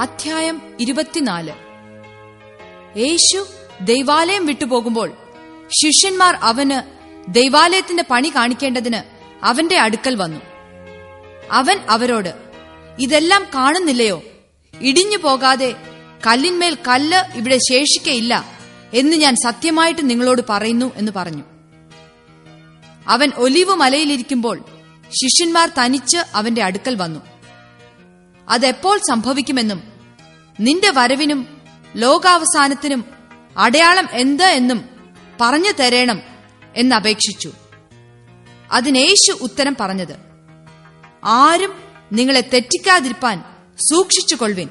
അധ്യായം ഇരുപത്തിനാല്. യേശു ദൈവാലയം വിട്ടുപോകുമ്പോൾ ശിഷ്യന്മാർ അവന് ദൈവാലയത്തിന്റെ പണി കാണിക്കേണ്ടതിന് അവന്റെ അടുക്കൽ വന്നു. അവൻ അവരോട് ഇതെല്ലാം കാണുന്നില്ലയോ? ഇടിഞ്ഞു പോകാതെ കല്ലിന്മേൽ കല്ല് ഇവിടെ ശേഷിക്കയില്ല എന്ന് ഞാൻ സത്യമായിട്ട് നിങ്ങളോട് പറയുന്നു എന്ന് പറഞ്ഞു. അവൻ ഒലിവ് മലയിലിരിക്കുമ്പോൾ ശിഷ്യന്മാർ തനിച്ച് അവന്റെ അടുക്കൽ വന്നു. അതെപ്പോൾ സംഭവിക്കുമെന്നും നിന്റെ വരവിനും ലോകാവസാനത്തിനും അടയാളം എന്ത് എന്നും പറഞ്ഞു തരേണം എന്നപേക്ഷിച്ചു അതിനേശു ഉത്തരം പറഞ്ഞത് ആരും നിങ്ങളെ തെറ്റിക്കാതിരിപ്പാൻ സൂക്ഷിച്ചുകൊള്ളുവിൻ.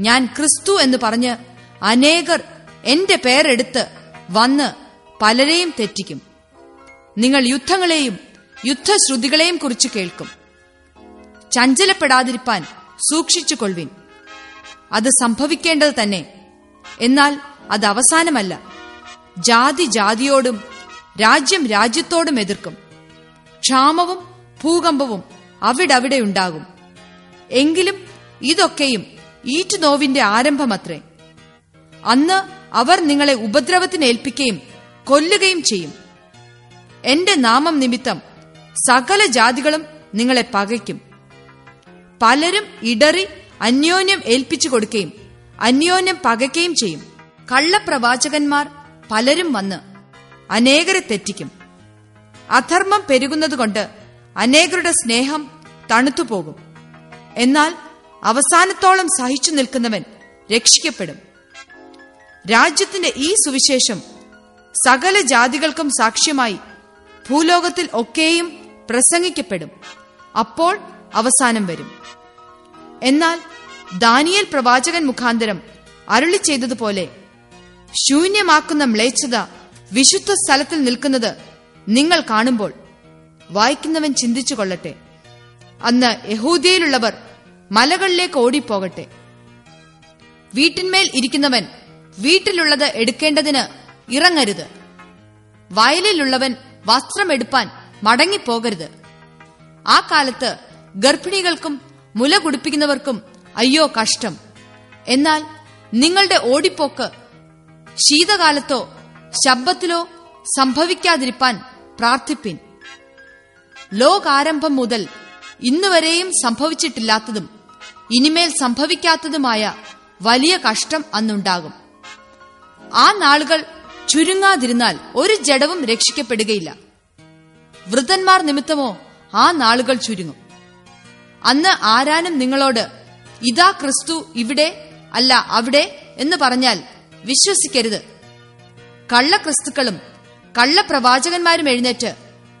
ഞാൻ ക്രിസ്തു എന്ന് പറഞ്ഞ് അനേകർ എന്റെ പേരെടുത്ത് വന്ന് പലരെയും തെറ്റിക്കും. നിങ്ങൾ യുദ്ധങ്ങളെയും യുദ്ധശ്രുതികളെയും കുറിച്ച് കേൾക്കും. ചഞ്ചലപ്പെടാതിരിപ്പാൻ സൂക്ഷിച്ചുകൊള്ളുവിൻ. അത് സംഭവിക്കേണ്ടത് തന്നെ. എന്നാൽ അത് അവസാനമല്ല. ജാതി ജാതിയോടും രാജ്യം രാജ്യത്തോടും എതിർക്കും. ക്ഷാമവും ഭൂകമ്പവും അവിടവിടെ ഉണ്ടാകും. എങ്കിലും ഇതൊക്കെയും ഈറ്റുനോവിന്റെ ആരംഭമത്രേ. അന്ന് അവർ നിങ്ങളെ ഉപദ്രവത്തിന് ഏൽപ്പിക്കുകയും കൊല്ലുകയും ചെയ്യും. എന്റെ നാമം നിമിത്തം സകല ജാതികളും നിങ്ങളെ പകയ്ക്കും. പലരും ഇടറി അന്യോന്യം ഏൽപ്പിച്ചു കൊടുക്കുകയും അന്യോന്യം പകയ്ക്കുകയും ചെയ്യും. കള്ളപ്രവാചകന്മാർ പലരും വന്ന് അനേകരെ തെറ്റിക്കും. അധർമ്മം പെരുകുന്നതുകൊണ്ട് അനേകരുടെ സ്നേഹം തണുത്തുപോകും. എന്നാൽ അവസാനത്തോളം സഹിച്ചു നിൽക്കുന്നവൻ രക്ഷിക്കപ്പെടും. രാജ്യത്തിന്റെ ഈ സുവിശേഷം സകല ജാതികൾക്കും സാക്ഷ്യമായി ഭൂലോകത്തിൽ ഒക്കെയും പ്രസംഗിക്കപ്പെടും. അപ്പോൾ അവസാനം വരും. എന്നാൽ ദാനിയൽ പ്രവാചകൻ മുഖാന്തരം അരുളി ചെയ്തതുപോലെ ശൂന്യമാക്കുന്ന മ്ലേച്ഛത വിശുദ്ധ സ്ഥലത്തിൽ നിൽക്കുന്നത് നിങ്ങൾ കാണുമ്പോൾ വായിക്കുന്നവൻ ചിന്തിച്ചു കൊള്ളട്ടെ. അന്ന് യഹൂദിയയിലുള്ളവർ മലകളിലേക്ക് ഓടിപ്പോകട്ടെ. വീട്ടിന്മേൽ ഇരിക്കുന്നവൻ വീട്ടിലുള്ളത് എടുക്കേണ്ടതിന് ഇറങ്ങരുത്. വയലിലുള്ളവൻ വസ്ത്രമെടുപ്പാൻ മടങ്ങിപ്പോകരുത്. ആ കാലത്ത് ഗർഭിണികൾക്കും മുല കുടിപ്പിക്കുന്നവർക്കും അയ്യോ കഷ്ടം. എന്നാൽ നിങ്ങളുടെ ഓടിപ്പോക്ക് ശീതകാലത്തോ ശബ്ദത്തിലോ സംഭവിക്കാതിരിപ്പാൻ പ്രാർത്ഥിപ്പിൻ. ലോകാരംഭം മുതൽ ഇന്നുവരെയും സംഭവിച്ചിട്ടില്ലാത്തതും ഇനിമേൽ സംഭവിക്കാത്തതുമായ വലിയ കഷ്ടം അന്നുണ്ടാകും. ആ നാളുകൾ ചുരുങ്ങാതിരുന്നാൽ ഒരു ജഡവും രക്ഷിക്കപ്പെടുകയില്ല. വൃദ്ധന്മാർ നിമിത്തമോ ആ നാളുകൾ ചുരുങ്ങും. അന്ന് ആരാനും നിങ്ങളോട് ഇതാ ക്രിസ്തു ഇവിടെ അല്ല അവിടെ എന്ന് പറഞ്ഞാൽ വിശ്വസിക്കരുത്. കള്ളക്രിസ്തുക്കളും കള്ളപ്രവാചകന്മാരും എഴുന്നേറ്റ്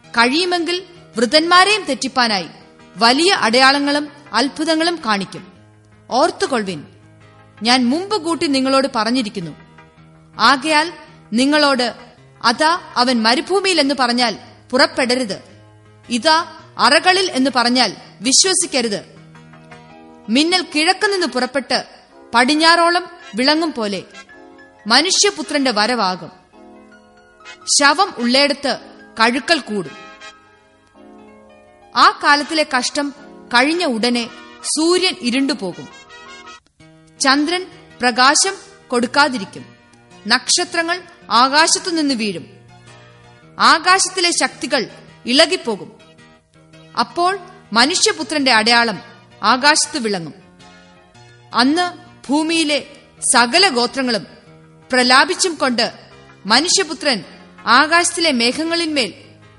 കഴിയുമെങ്കിൽ വൃതന്മാരെയും തെറ്റിപ്പാനായി വലിയ അടയാളങ്ങളും അത്ഭുതങ്ങളും കാണിക്കും. ഓർത്തുകൊൾവിൻ ഞാൻ മുമ്പ് കൂട്ടി നിങ്ങളോട് പറഞ്ഞിരിക്കുന്നു. ആകയാൽ നിങ്ങളോട് അതാ അവൻ മരുഭൂമിയിൽ എന്ന് പറഞ്ഞാൽ പുറപ്പെടരുത്. ഇതാ അറകളിൽ എന്ന് പറഞ്ഞാൽ വിശ്വസിക്കരുത്. മിന്നൽ കിഴക്കുനിന്ന് പുറപ്പെട്ട് പടിഞ്ഞാറോളം വിളങ്ങും പോലെ മനുഷ്യപുത്രന്റെ വരവാകും. ശവം ഉള്ളേടത്ത് കഴുക്കൽ കൂടും. ആ കാലത്തിലെ കഷ്ടം കഴിഞ്ഞ ഉടനെ സൂര്യൻ ഇരുണ്ടുപോകും ചന്ദ്രൻ പ്രകാശം കൊടുക്കാതിരിക്കും. നക്ഷത്രങ്ങൾ ആകാശത്തുനിന്ന് വീഴും. ആകാശത്തിലെ ശക്തികൾ ഇളകിപ്പോകും. അപ്പോൾ മനുഷ്യപുത്രന്റെ അടയാളം ആകാശത്ത് വിളങ്ങും. അന്ന് ഭൂമിയിലെ സകല ഗോത്രങ്ങളും പ്രലാപിച്ചും കൊണ്ട് മനുഷ്യപുത്രൻ ആകാശത്തിലെ മേഘങ്ങളിന്മേൽ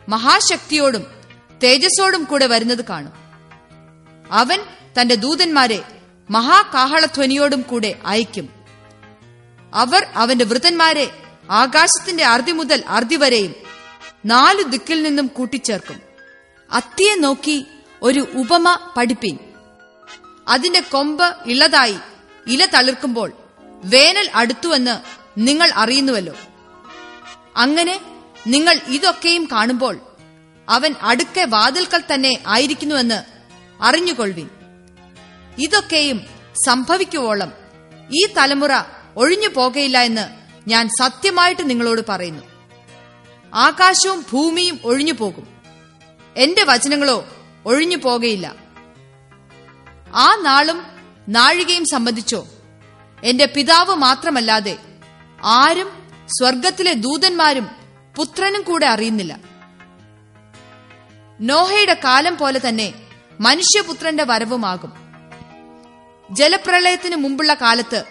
മഹാശക്തിയോടും തേജസ്സോടും കൂടെ വരുന്നത് കാണും. അവൻ തന്റെ ദൂതന്മാരെ മഹാകാഹളധ്വനിയോടും കൂടെ അയക്കും അവർ അവന്റെ വൃതന്മാരെ ആകാശത്തിന്റെ അർദ്ധി മുതൽ അർദ്ധി വരെയും നാലു ദിക്കിൽ നിന്നും കൂട്ടിച്ചേർക്കും. അത്തിയെ നോക്കി ഒരു ഉപമ പഠിപ്പിൻ. അതിന്റെ കൊമ്പ് ഇളതായി ഇല തളിർക്കുമ്പോൾ വേനൽ അടുത്തുവെന്ന് നിങ്ങൾ അറിയുന്നുവല്ലോ. അങ്ങനെ നിങ്ങൾ ഇതൊക്കെയും കാണുമ്പോൾ അവൻ അടുക്കെ വാതിൽക്കൽ തന്നെ ആയിരിക്കുന്നുവെന്ന് അറിഞ്ഞുകൊള്ളുവിൻ. ഇതൊക്കെയും സംഭവിക്കുവോളം ഈ തലമുറ ഒഴിഞ്ഞു പോകയില്ല എന്ന് ഞാൻ സത്യമായിട്ട് നിങ്ങളോട് പറയുന്നു. ആകാശവും ഭൂമിയും ഒഴിഞ്ഞു പോകും. എന്റെ വചനങ്ങളോ ഒഴിഞ്ഞു പോകയില്ല. ആ നാളും നാഴികയും സംബന്ധിച്ചോ എന്റെ പിതാവ് മാത്രമല്ലാതെ ആരും സ്വർഗത്തിലെ ദൂതന്മാരും പുത്രനും കൂടെ അറിയുന്നില്ല. നോഹയുടെ കാലം പോലെ തന്നെ മനുഷ്യപുത്രന്റെ വരവുമാകും. ജലപ്രളയത്തിന് മുമ്പുള്ള കാലത്ത്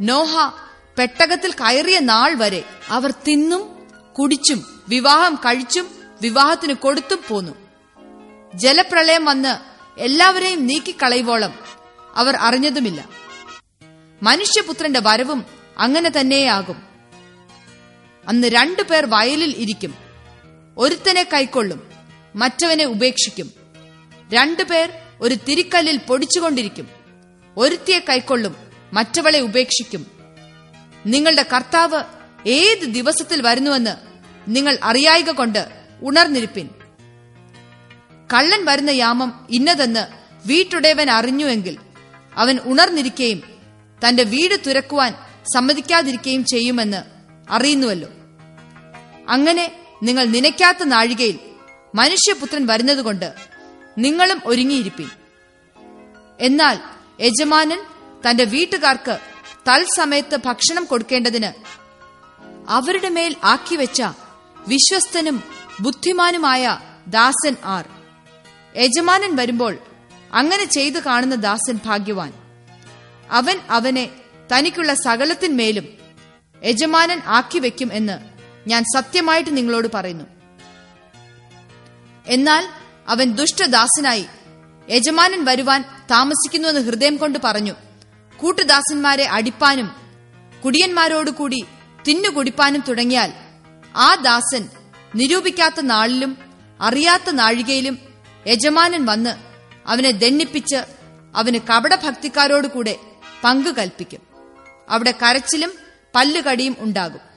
നോഹ പെട്ടകത്തിൽ കയറിയ നാൾ വരെ അവർ തിന്നും കുടിച്ചും വിവാഹം കഴിച്ചും വിവാഹത്തിന് കൊടുത്തും പോന്നു. ജലപ്രളയം വന്ന് എല്ലാവരെയും നീക്കിക്കളയുവോളം അവർ അറിഞ്ഞതുമില്ല. മനുഷ്യപുത്രന്റെ വരവും അങ്ങനെ തന്നെയാകും. അന്ന് രണ്ടു പേർ വയലിൽ ഇരിക്കും. ഒരുത്തനെ കൈക്കൊള്ളും മറ്റവനെ ഉപേക്ഷിക്കും. രണ്ടുപേർ ഒരു തിരിക്കല്ലിൽ പൊടിച്ചുകൊണ്ടിരിക്കും. ഒരുത്തിയെ കൈക്കൊള്ളും മറ്റവളെ ഉപേക്ഷിക്കും. നിങ്ങളുടെ കർത്താവ് ഏത് ദിവസത്തിൽ വരുന്നുവെന്ന് നിങ്ങൾ അറിയായിക കൊണ്ട് ഉണർന്നിരിപ്പിൻ. കള്ളൻ വരുന്ന യാമം ഇന്നതെന്ന് വീട്ടുടയവൻ അറിഞ്ഞുവെങ്കിൽ അവൻ ഉണർന്നിരിക്കുകയും തന്റെ വീട് തുരക്കുവാൻ സമ്മതിക്കാതിരിക്കുകയും ചെയ്യുമെന്ന് അറിയുന്നുവല്ലോ. അങ്ങനെ നിങ്ങൾ നനയ്ക്കാത്ത നാഴികയിൽ മനുഷ്യപുത്രൻ വരുന്നതുകൊണ്ട് നിങ്ങളും ഒരുങ്ങിയിരിപ്പിൻ. എന്നാൽ യജമാനൻ തന്റെ വീട്ടുകാർക്ക് തൽസമയത്ത് ഭക്ഷണം കൊടുക്കേണ്ടതിന് അവരുടെ മേൽ ആക്കിവെച്ച വിശ്വസ്തനും ബുദ്ധിമാനുമായ ദാസൻ ആർ. യജമാനൻ വരുമ്പോൾ അങ്ങനെ ചെയ്തു കാണുന്ന ദാസൻ ഭാഗ്യവാൻ. അവൻ അവനെ തനിക്കുള്ള സകലത്തിന്മേലും യജമാനൻ ആക്കി വെക്കും എന്ന് ഞാൻ സത്യമായിട്ട് നിങ്ങളോട് പറയുന്നു. എന്നാൽ അവൻ ദുഷ്ടദാസനായി യജമാനൻ വരുവാൻ താമസിക്കുന്നുവെന്ന് ഹൃദയം കൊണ്ട് പറഞ്ഞു. കൂട്ടുദാസന്മാരെ അടിപ്പാനും കുടിയന്മാരോടുകൂടി തിന്നുകുടിപ്പാനും തുടങ്ങിയാൽ ആ ദാസൻ നിരൂപിക്കാത്ത നാളിലും അറിയാത്ത നാഴികയിലും യജമാനൻ വന്ന് അവനെ ദണ്ണിപ്പിച്ച് അവന് കപടഭക്തിക്കാരോടുകൂടെ പങ്കു കൽപ്പിക്കും. അവിടെ കരച്ചിലും പല്ലുകടിയും ഉണ്ടാകും.